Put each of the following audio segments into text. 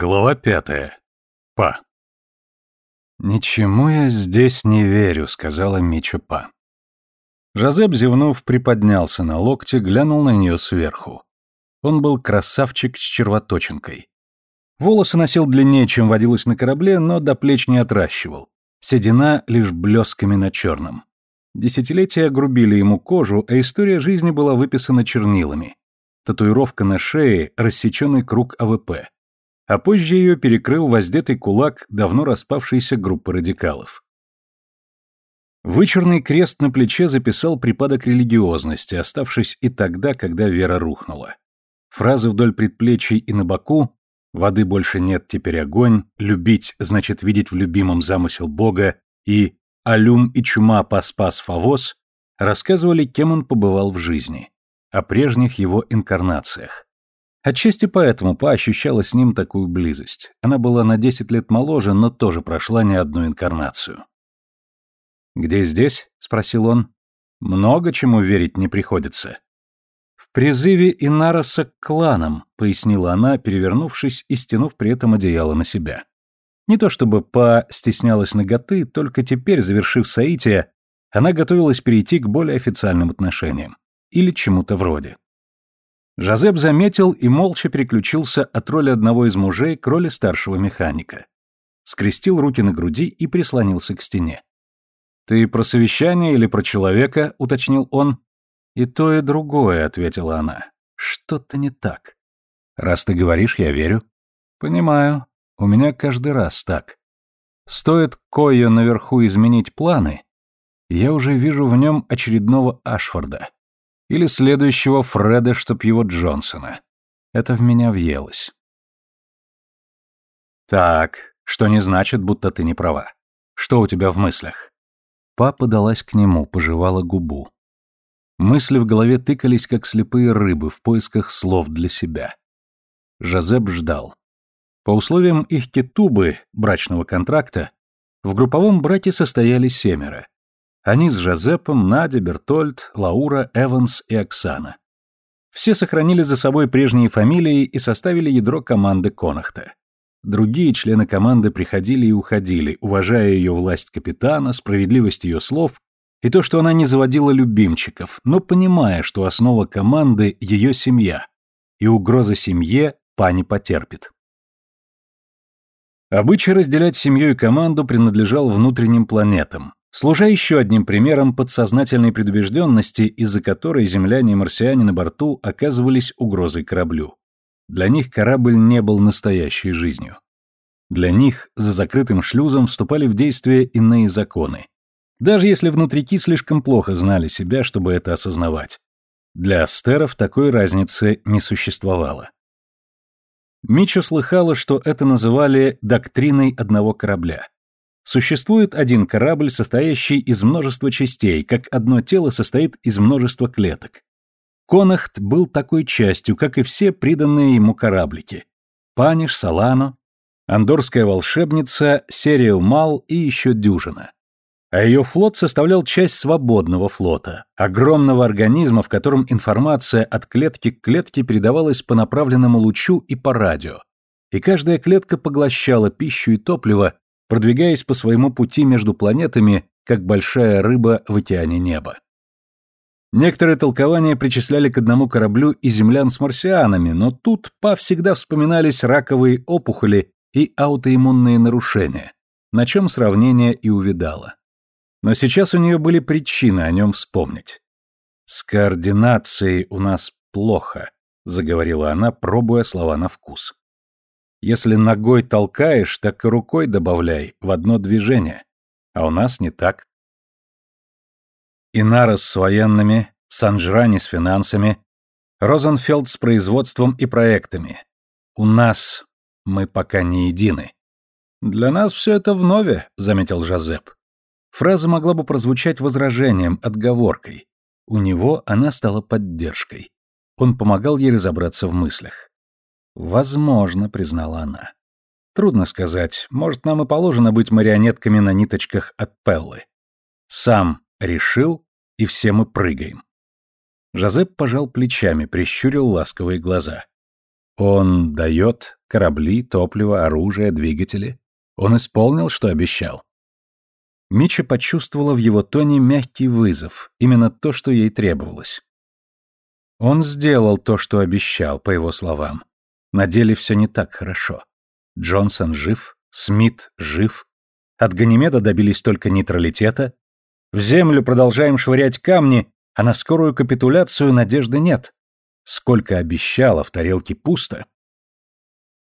Глава пятая. Па. «Ничему я здесь не верю», — сказала Мичо Па. Жозеп, зевнув, приподнялся на локте, глянул на нее сверху. Он был красавчик с червоточинкой. Волосы носил длиннее, чем водилось на корабле, но до плеч не отращивал. Седина лишь блесками на черном. Десятилетия огрубили ему кожу, а история жизни была выписана чернилами. Татуировка на шее, рассеченный круг АВП а позже ее перекрыл воздетый кулак давно распавшейся группы радикалов. Вычурный крест на плече записал припадок религиозности, оставшись и тогда, когда вера рухнула. Фразы вдоль предплечий и на боку «воды больше нет, теперь огонь», «любить значит видеть в любимом замысел Бога» и «алюм и чума пас-пас фавос» рассказывали, кем он побывал в жизни, о прежних его инкарнациях. Отчасти поэтому Па ощущала с ним такую близость. Она была на 10 лет моложе, но тоже прошла не одну инкарнацию. «Где здесь?» — спросил он. «Много чему верить не приходится». «В призыве Инароса к кланам», — пояснила она, перевернувшись и стянув при этом одеяло на себя. Не то чтобы Па стеснялась ноготы, только теперь, завершив соитие, она готовилась перейти к более официальным отношениям. Или чему-то вроде. Жозеп заметил и молча переключился от роли одного из мужей к роли старшего механика. Скрестил руки на груди и прислонился к стене. «Ты про совещание или про человека?» — уточнил он. «И то, и другое», — ответила она. «Что-то не так». «Раз ты говоришь, я верю». «Понимаю. У меня каждый раз так. Стоит Койо наверху изменить планы, я уже вижу в нем очередного Ашфорда. Или следующего Фреда, чтоб его Джонсона. Это в меня въелось. Так, что не значит, будто ты не права. Что у тебя в мыслях? Папа далась к нему, пожевала губу. Мысли в голове тыкались, как слепые рыбы, в поисках слов для себя. Жозеп ждал. По условиям их кетубы, брачного контракта, в групповом браке состояли семеро. Они с Жозепом, Надя, Бертольд, Лаура, Эванс и Оксана. Все сохранили за собой прежние фамилии и составили ядро команды Конахта. Другие члены команды приходили и уходили, уважая ее власть капитана, справедливость ее слов и то, что она не заводила любимчиков, но понимая, что основа команды – ее семья, и угроза семье пани потерпит. Обычай разделять семью и команду принадлежал внутренним планетам, служа еще одним примером подсознательной предубежденности, из-за которой земляне и марсиане на борту оказывались угрозой кораблю. Для них корабль не был настоящей жизнью. Для них за закрытым шлюзом вступали в действие иные законы. Даже если внутрики слишком плохо знали себя, чтобы это осознавать. Для астеров такой разницы не существовало. Мичо слыхала, что это называли «доктриной одного корабля». Существует один корабль, состоящий из множества частей, как одно тело состоит из множества клеток. Конахт был такой частью, как и все приданные ему кораблики. Паниш, Салано, Андорская волшебница, Сериал Мал и еще дюжина. А ее флот составлял часть свободного флота, огромного организма, в котором информация от клетки к клетке передавалась по направленному лучу и по радио. И каждая клетка поглощала пищу и топливо, продвигаясь по своему пути между планетами, как большая рыба в океане неба. Некоторые толкования причисляли к одному кораблю и землян с марсианами, но тут Па всегда вспоминались раковые опухоли и аутоиммунные нарушения, на чем сравнение и увидало. Но сейчас у нее были причины о нем вспомнить. «С координацией у нас плохо», — заговорила она, пробуя слова на вкус. Если ногой толкаешь, так и рукой добавляй в одно движение. А у нас не так. Инарос с военными, Санжрани с финансами, Розенфелд с производством и проектами. У нас мы пока не едины. Для нас все это вновь, заметил Жозеп. Фраза могла бы прозвучать возражением, отговоркой. У него она стала поддержкой. Он помогал ей разобраться в мыслях. «Возможно», — признала она. «Трудно сказать. Может, нам и положено быть марионетками на ниточках от Пеллы. Сам решил, и все мы прыгаем». Жозеп пожал плечами, прищурил ласковые глаза. «Он дает?» Корабли, топливо, оружие, двигатели. Он исполнил, что обещал. Мича почувствовала в его тоне мягкий вызов, именно то, что ей требовалось. Он сделал то, что обещал, по его словам. На деле все не так хорошо. Джонсон жив, Смит жив. От Ганимеда добились только нейтралитета. В землю продолжаем швырять камни, а на скорую капитуляцию надежды нет. Сколько обещало, в тарелке пусто.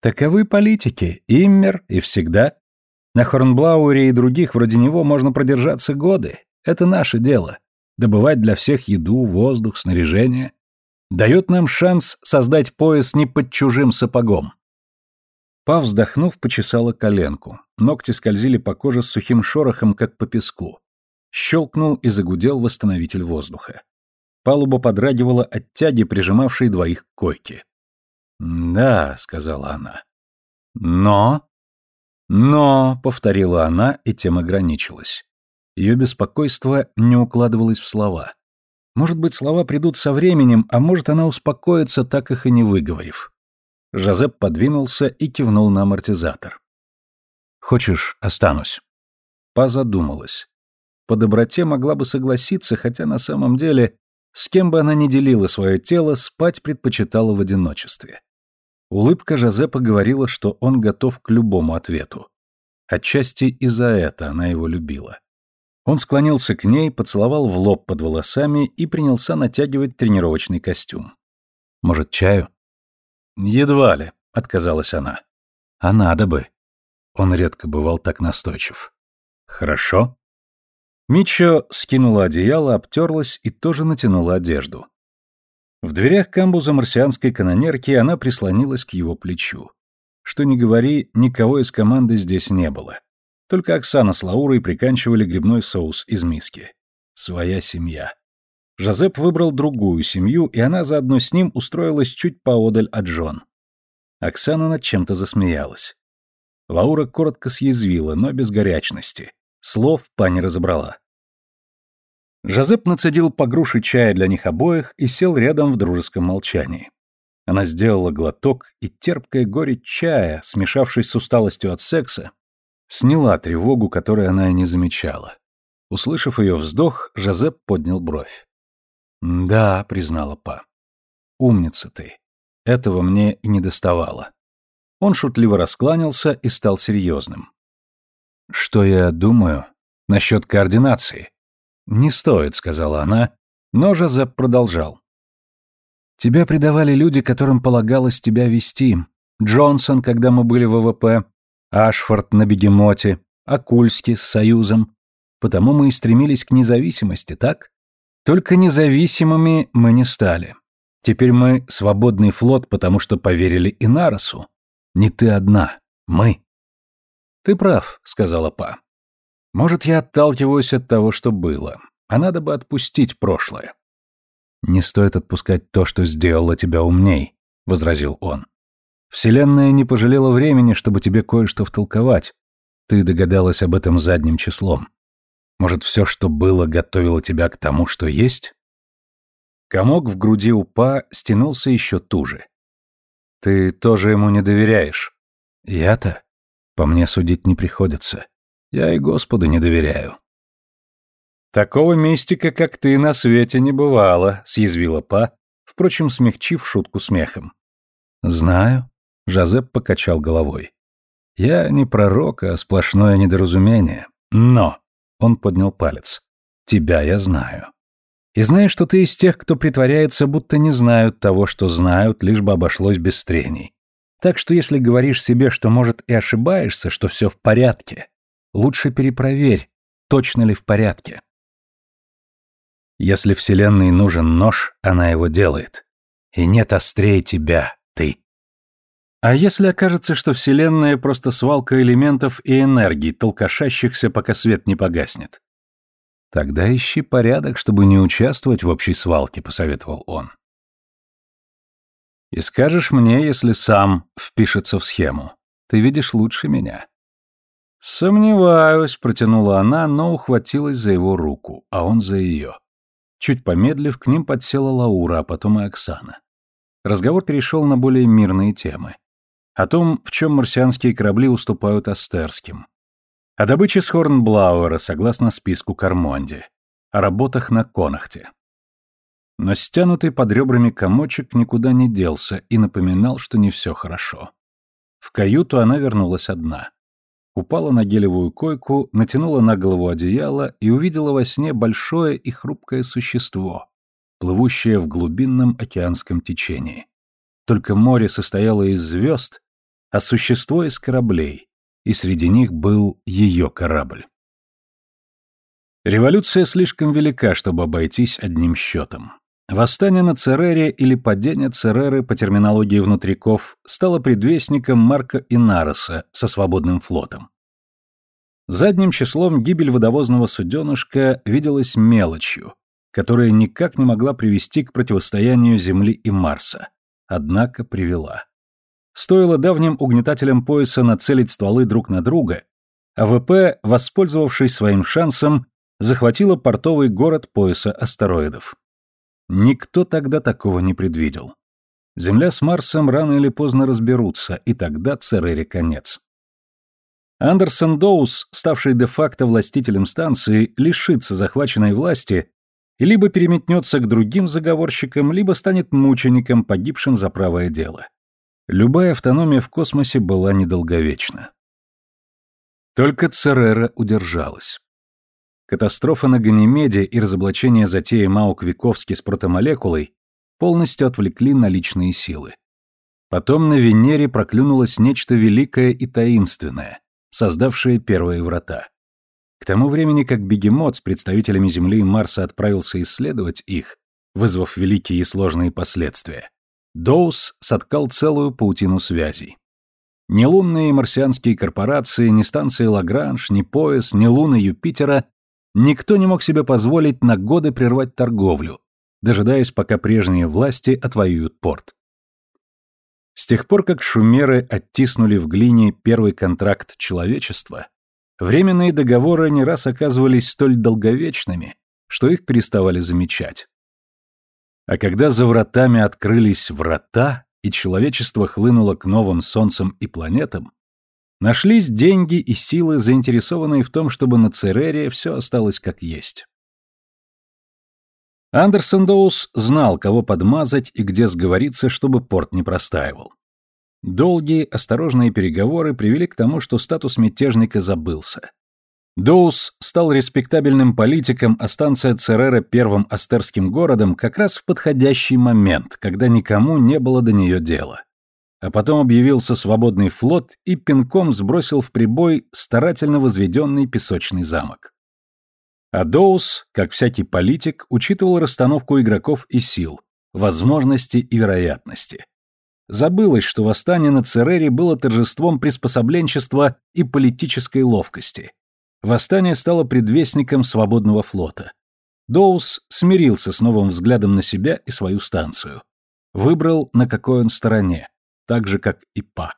Таковы политики, Иммер и всегда. На Хорнблауэре и других вроде него можно продержаться годы. Это наше дело. Добывать для всех еду, воздух, снаряжение. Дает нам шанс создать пояс не под чужим сапогом. Па, вздохнув, почесала коленку. Ногти скользили по коже с сухим шорохом, как по песку. Щелкнул и загудел восстановитель воздуха. Палуба подрагивала от тяги, прижимавшей двоих к койке. «Да», — сказала она. «Но...» «Но», — повторила она, и тем ограничилась. Ее беспокойство не укладывалось в слова. Может быть, слова придут со временем, а может, она успокоится, так их и не выговорив. Жозеп подвинулся и кивнул на амортизатор. «Хочешь, останусь?» Па задумалась. По доброте могла бы согласиться, хотя на самом деле, с кем бы она ни делила свое тело, спать предпочитала в одиночестве. Улыбка Жозепа говорила, что он готов к любому ответу. Отчасти и за это она его любила. Он склонился к ней, поцеловал в лоб под волосами и принялся натягивать тренировочный костюм. «Может, чаю?» «Едва ли», — отказалась она. «А надо бы». Он редко бывал так настойчив. «Хорошо». Мичо скинула одеяло, обтерлась и тоже натянула одежду. В дверях камбуза марсианской канонерки она прислонилась к его плечу. Что ни говори, никого из команды здесь не было. Только Оксана с Лаурой приканчивали грибной соус из миски. Своя семья. Жозеп выбрал другую семью, и она заодно с ним устроилась чуть поодаль от Джон. Оксана над чем-то засмеялась. Лаура коротко съязвила, но без горячности. Слов пани разобрала. Жозеп нацедил по груши чая для них обоих и сел рядом в дружеском молчании. Она сделала глоток, и терпкая горечь чая, смешавшись с усталостью от секса, сняла тревогу, которой она и не замечала. Услышав ее вздох, Жозеп поднял бровь. «Да», — признала Па. «Умница ты. Этого мне и не доставало». Он шутливо раскланялся и стал серьезным. «Что я думаю насчет координации?» «Не стоит», — сказала она, но Жозеп продолжал. «Тебя предавали люди, которым полагалось тебя вести. Джонсон, когда мы были в ВВП, Ашфорд на Бегемоте, Акульский с Союзом. Потому мы и стремились к независимости, так? Только независимыми мы не стали. Теперь мы свободный флот, потому что поверили Инаросу. Не ты одна, мы». «Ты прав», — сказала Па. Может, я отталкиваюсь от того, что было, а надо бы отпустить прошлое. Не стоит отпускать то, что сделало тебя умней, возразил он. Вселенная не пожалела времени, чтобы тебе кое-что втолковать. Ты догадалась об этом задним числом. Может, все, что было, готовило тебя к тому, что есть? Комок в груди упа стянулся еще туже. Ты тоже ему не доверяешь. Я-то? По мне судить не приходится. Я и Господу не доверяю. Такого мистика, как ты, на свете не бывало, съязвила Па, впрочем, смягчив шутку смехом. Знаю, Жозеп покачал головой. Я не пророк, а сплошное недоразумение. Но, он поднял палец, тебя я знаю. И знаю, что ты из тех, кто притворяется, будто не знают того, что знают, лишь бы обошлось без трений. Так что если говоришь себе, что, может, и ошибаешься, что все в порядке, Лучше перепроверь, точно ли в порядке. Если Вселенной нужен нож, она его делает. И нет острее тебя, ты. А если окажется, что Вселенная просто свалка элементов и энергий, толкошащихся, пока свет не погаснет? Тогда ищи порядок, чтобы не участвовать в общей свалке, посоветовал он. И скажешь мне, если сам впишется в схему. Ты видишь лучше меня. «Сомневаюсь», — протянула она, но ухватилась за его руку, а он за ее. Чуть помедлив, к ним подсела Лаура, а потом и Оксана. Разговор перешел на более мирные темы. О том, в чем марсианские корабли уступают астерским, о добыче с Хорнблауэра согласно списку Кармонди, о работах на Конахте. Но стянутый под ребрами комочек никуда не делся и напоминал, что не все хорошо. В каюту она вернулась одна. Упала на гелевую койку, натянула на голову одеяло и увидела во сне большое и хрупкое существо, плывущее в глубинном океанском течении. Только море состояло из звезд, а существо из кораблей, и среди них был ее корабль. Революция слишком велика, чтобы обойтись одним счетом. Восстание на Церере или падение Цереры по терминологии внутриков стало предвестником Марка Инароса со свободным флотом. Задним числом гибель водовозного суденышка виделась мелочью, которая никак не могла привести к противостоянию Земли и Марса, однако привела. Стоило давним угнетателям пояса нацелить стволы друг на друга, АВП, воспользовавшись своим шансом, захватила портовый город пояса астероидов. Никто тогда такого не предвидел. Земля с Марсом рано или поздно разберутся, и тогда Церере конец. Андерсон Доус, ставший де-факто властителем станции, лишится захваченной власти и либо переметнется к другим заговорщикам, либо станет мучеником, погибшим за правое дело. Любая автономия в космосе была недолговечна. Только Церера удержалась. Катастрофа на Ганимеде и разоблачение затеи Маук-Виковски с протомолекулой полностью отвлекли наличные силы. Потом на Венере проклюнулось нечто великое и таинственное, создавшее первые врата. К тому времени, как бегемот с представителями Земли и Марса отправился исследовать их, вызвав великие и сложные последствия, Доус соткал целую паутину связей. Ни лунные марсианские корпорации, ни станции Лагранж, ни пояс, ни луны Юпитера никто не мог себе позволить на годы прервать торговлю, дожидаясь, пока прежние власти отвоюют порт. С тех пор, как шумеры оттиснули в глине первый контракт человечества, временные договоры не раз оказывались столь долговечными, что их переставали замечать. А когда за вратами открылись врата, и человечество хлынуло к новым солнцам и планетам, нашлись деньги и силы, заинтересованные в том, чтобы на Церере все осталось как есть. Андерсон Доус знал, кого подмазать и где сговориться, чтобы порт не простаивал. Долгие, осторожные переговоры привели к тому, что статус мятежника забылся. Доус стал респектабельным политиком, а станция Церера первым астерским городом как раз в подходящий момент, когда никому не было до нее дела. А потом объявился свободный флот и пинком сбросил в прибой старательно возведенный песочный замок. А Доус, как всякий политик, учитывал расстановку игроков и сил, возможности и вероятности. Забылось, что восстание на Церере было торжеством приспособленчества и политической ловкости – Восстание стало предвестником свободного флота. Доус смирился с новым взглядом на себя и свою станцию. Выбрал, на какой он стороне, так же, как и Па.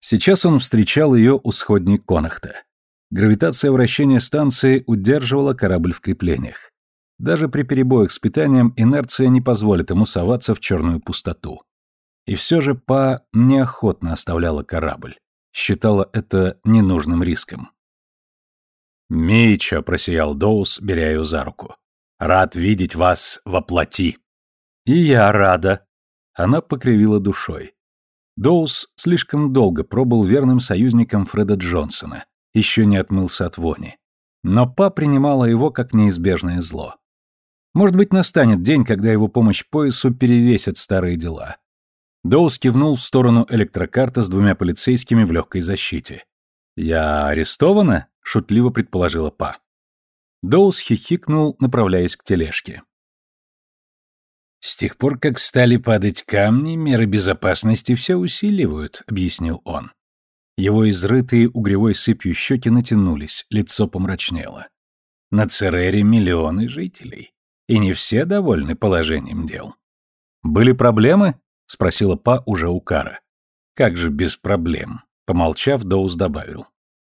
Сейчас он встречал ее у сходней Конахта. Гравитация вращения станции удерживала корабль в креплениях. Даже при перебоях с питанием инерция не позволит ему соваться в черную пустоту. И все же Па неохотно оставляла корабль. Считала это ненужным риском. «Мичо», — просиял Доус, беря ее за руку. «Рад видеть вас во плоти». «И я рада». Она покривила душой. Доус слишком долго пробыл верным союзником Фреда Джонсона, еще не отмылся от вони. Но Па принимала его как неизбежное зло. Может быть, настанет день, когда его помощь поясу перевесит старые дела. Доус кивнул в сторону электрокарта с двумя полицейскими в легкой защите. «Я арестована?» Шутливо предположила Па. Доус хихикнул, направляясь к тележке. «С тех пор, как стали падать камни, меры безопасности все усиливают», — объяснил он. Его изрытые угревой сыпью щеки натянулись, лицо помрачнело. На Церере миллионы жителей, и не все довольны положением дел. «Были проблемы?» — спросила Па уже у Кара. «Как же без проблем?» — помолчав, Доус добавил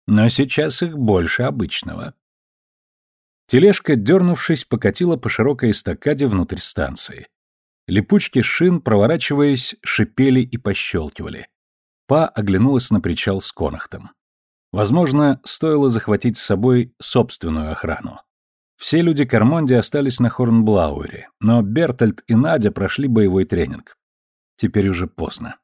но сейчас их больше обычного. Тележка, дернувшись, покатила по широкой эстакаде внутрь станции. Липучки шин, проворачиваясь, шипели и пощелкивали. Па оглянулась на причал с «Коннахтом». Возможно, стоило захватить с собой собственную охрану. Все люди Кармонди остались на Хорнблауэре, но Бертольд и Надя прошли боевой тренинг. Теперь уже поздно.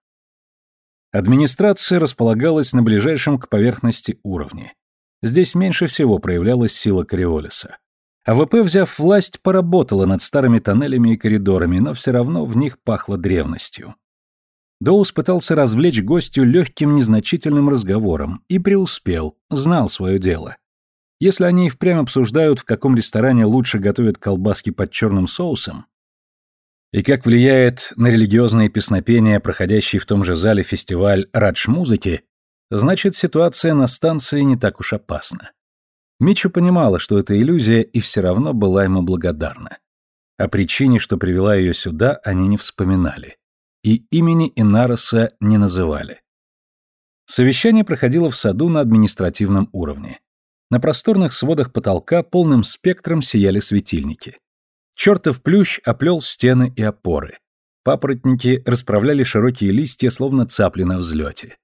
Администрация располагалась на ближайшем к поверхности уровне. Здесь меньше всего проявлялась сила Кориолиса. АВП, взяв власть, поработала над старыми тоннелями и коридорами, но все равно в них пахло древностью. Доус пытался развлечь гостю легким незначительным разговором и преуспел, знал свое дело. Если они и впрямь обсуждают, в каком ресторане лучше готовят колбаски под черным соусом, и как влияет на религиозные песнопения, проходящий в том же зале фестиваль радж-музыки, значит ситуация на станции не так уж опасна. Мичу понимала, что это иллюзия, и все равно была ему благодарна. О причине, что привела ее сюда, они не вспоминали. И имени Инароса не называли. Совещание проходило в саду на административном уровне. На просторных сводах потолка полным спектром сияли светильники. Чертов плющ оплел стены и опоры. Папоротники расправляли широкие листья, словно цапли на взлете.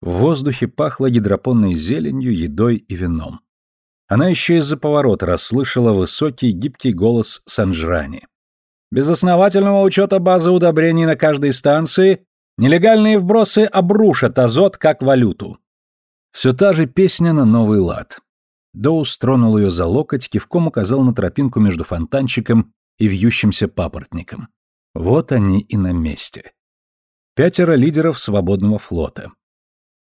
В воздухе пахло гидропонной зеленью, едой и вином. Она еще из-за поворота расслышала высокий, гибкий голос Санжрани. «Без основательного учета базы удобрений на каждой станции нелегальные вбросы обрушат азот как валюту». Все та же песня на новый лад. Доус тронул ее за локоть, кивком указал на тропинку между фонтанчиком и вьющимся папоротником. Вот они и на месте. Пятеро лидеров свободного флота.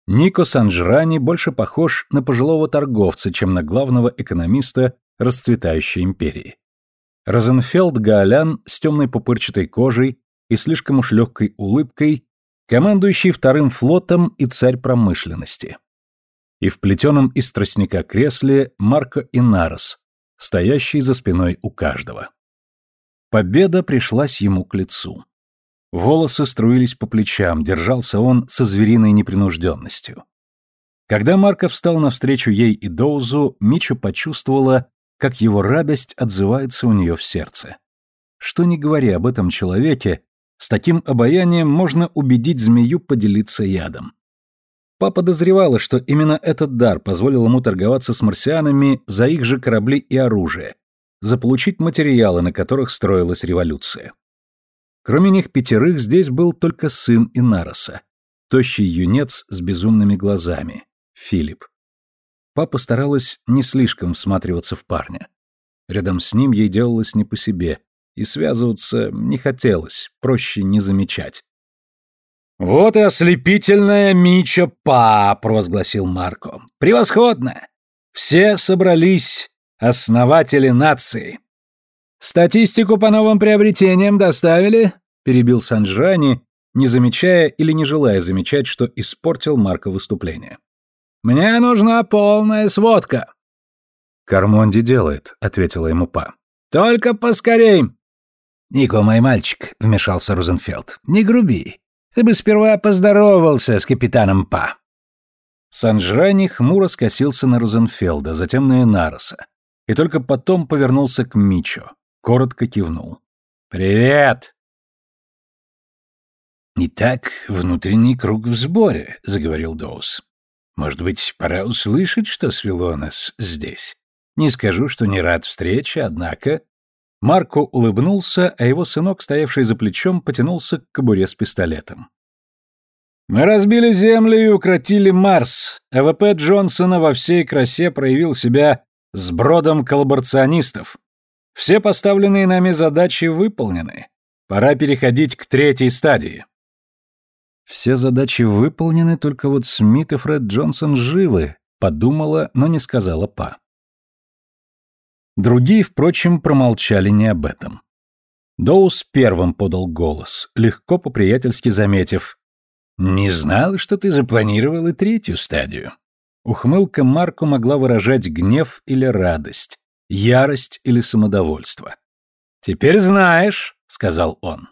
Нико Санжрани больше похож на пожилого торговца, чем на главного экономиста расцветающей империи. Розенфелд Гаолян с темной пупырчатой кожей и слишком уж легкой улыбкой, командующий вторым флотом и царь промышленности. И в плетеном из тростника кресле Марко Инарос, стоящий за спиной у каждого. Победа пришлась ему к лицу. Волосы струились по плечам, держался он со звериной непринужденностью. Когда Марков встал навстречу ей и Доузу, Мичу почувствовала, как его радость отзывается у нее в сердце. Что не говори об этом человеке, с таким обаянием можно убедить змею поделиться ядом. Папа подозревала, что именно этот дар позволил ему торговаться с марсианами за их же корабли и оружие, заполучить материалы, на которых строилась революция. Кроме них пятерых здесь был только сын Инароса, тощий юнец с безумными глазами, Филипп. Папа старалась не слишком всматриваться в парня. Рядом с ним ей делалось не по себе, и связываться не хотелось, проще не замечать. «Вот и ослепительная Мича Па!» — провозгласил Марко. «Превосходно! Все собрались основатели нации!» «Статистику по новым приобретениям доставили?» — перебил Санджрани, не замечая или не желая замечать, что испортил Марка выступление. «Мне нужна полная сводка». «Кармонди делает», — ответила ему Па. «Только поскорей!» «Нико, мой мальчик», — вмешался Розенфелд, — «не груби. Ты бы сперва поздоровался с капитаном Па». Санджрани хмуро скосился на Розенфелда, затем на Энароса, и только потом повернулся к Мичо коротко кивнул. «Привет!» «Итак, внутренний круг в сборе», — заговорил Доус. «Может быть, пора услышать, что свело нас здесь? Не скажу, что не рад встрече, однако...» Марко улыбнулся, а его сынок, стоявший за плечом, потянулся к кобуре с пистолетом. «Мы разбили Землю и укротили Марс. АВП Джонсона во всей красе проявил себя сбродом коллаборационистов. Все поставленные нами задачи выполнены. Пора переходить к третьей стадии. Все задачи выполнены, только вот Смит и Фред Джонсон живы, подумала, но не сказала Па. Другие, впрочем, промолчали не об этом. Доус первым подал голос, легко по-приятельски заметив. «Не знал, что ты запланировал и третью стадию». Ухмылка Марко могла выражать гнев или радость, ярость или самодовольство. «Теперь знаешь», — сказал он.